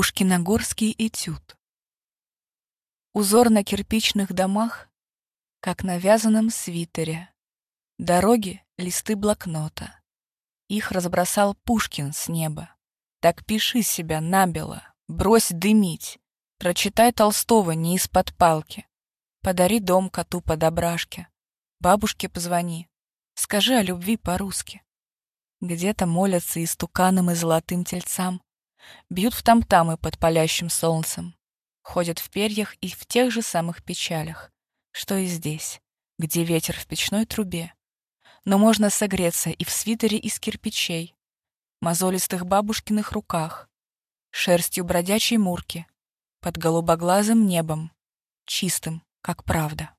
Пушкиногорский этюд. Узор на кирпичных домах, как на вязаном свитере. Дороги — листы блокнота. Их разбросал Пушкин с неба. Так пиши себя набело, брось дымить. Прочитай Толстого не из-под палки. Подари дом коту под ображке. Бабушке позвони. Скажи о любви по-русски. Где-то молятся истуканом и золотым тельцам. Бьют в там-тамы под палящим солнцем. Ходят в перьях и в тех же самых печалях, что и здесь, где ветер в печной трубе. Но можно согреться и в свитере из кирпичей, мозолистых бабушкиных руках, шерстью бродячей мурки, под голубоглазым небом, чистым, как правда.